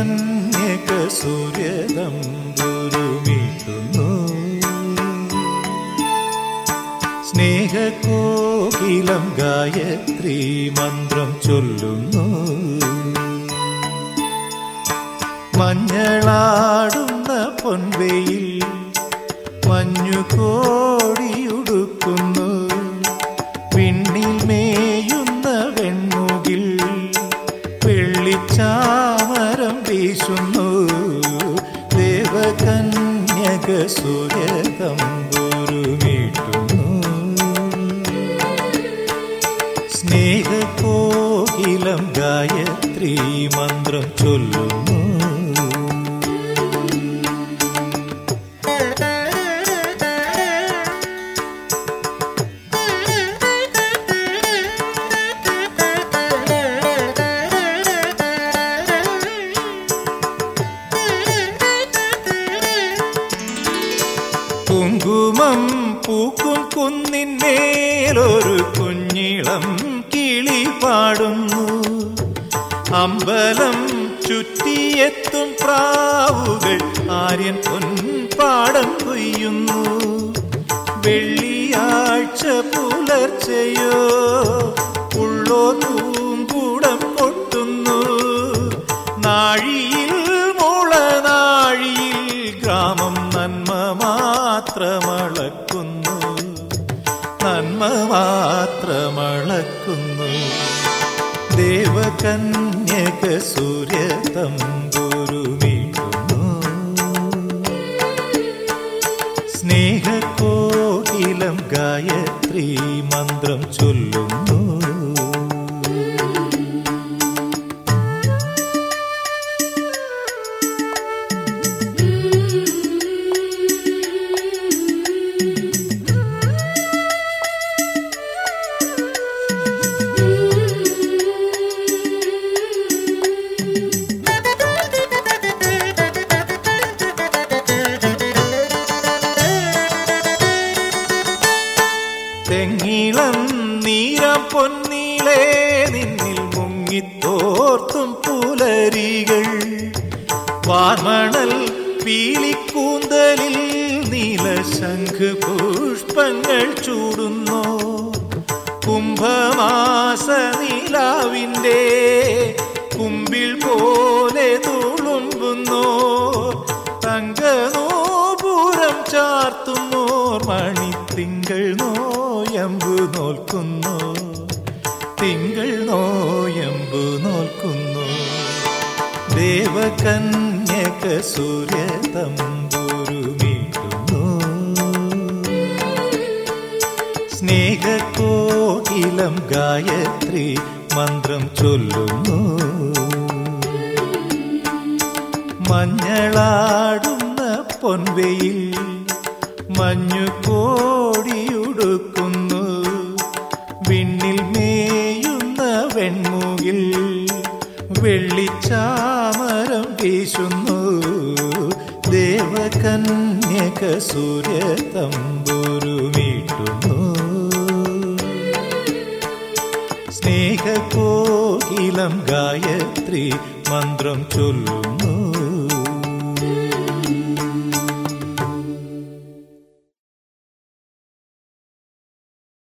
കന്യക സൂര്യതം ഗുരുമിട്ടുന്നു സ്നേഹകോകിലം ഗായത്രി മന്ത്രം ചൊല്ലുന്നു. മഞ്ഞളാടുന്ന പൊൻവെയിൽ മഞ്ഞുകോടിയുടുക്കുന്നു. പിന്നിൽ മേയുന്ന വെൺമുകിൽ വെള്ളിച്ചാ വീശുന്നു. ദേവകന്യക സൂര്യതമ്പുരുമീട്ടുന്നു സ്നേഹകോകിലം ഗായത്രി മന്ത്രം ചൊല്ലുന്നു. കുങ്കുമം പൂക്കും കുന്നിന്മേലൊരു കുഞ്ഞിളം കിളി പാടുന്നു. അമ്പലം ചുറ്റിയെത്തും പ്രാവുകൾ ആര്യൻ പൊൻ പൊൻപാടം കൊയ്യുന്നു. വെള്ളിയാഴ്ച പുലർച്ചയോ ഉള്ളോ പൂങ്കൂടം പൊട്ടുന്നു. നാഴിയിൽ നന്മ മാത്രമളക്കുന്നു. ദേവകന്യക സൂര്യ തമ്പുരുമീട്ടുന്നു സ്നേഹകോകിലം ഗായത്രി മന്ത്രം ചൊല്ലുന്നു. തെങ്ങിളം നീരം പൊന്നീളേ നിന്നിൽ മുങ്ങിത്തോർത്തും പുലരികൾ. വാർമണൽ പീലിക്കൂന്തലിൽ നീലശംഖ് പുഷ്പങ്ങൾ ചൂടുന്നു. കുംഭമാസ നിലാവിന്റെ കുമ്പിൽ പോലെ നോൽക്കുന്നു. തിങ്കൾ നോയമ്പു നോൽക്കുന്നു. ദേവകന്യക സൂര്യ തമ്പുരുമീട്ടുന്നു സ്നേഹക്കോകിലം ഗായത്രി മന്ത്രം ചൊല്ലുന്നു. മഞ്ഞളാടുന്ന പൊൻവെയിൽ മഞ്ഞു വെള്ളിച്ചാമരം വീശുന്നു. ദേവകന്യക സൂര്യ തമ്പുരുമീട്ടുന്നു സ്നേഹകോകിലം ഗായത്രി മന്ത്രം ചൊല്ലുന്നു.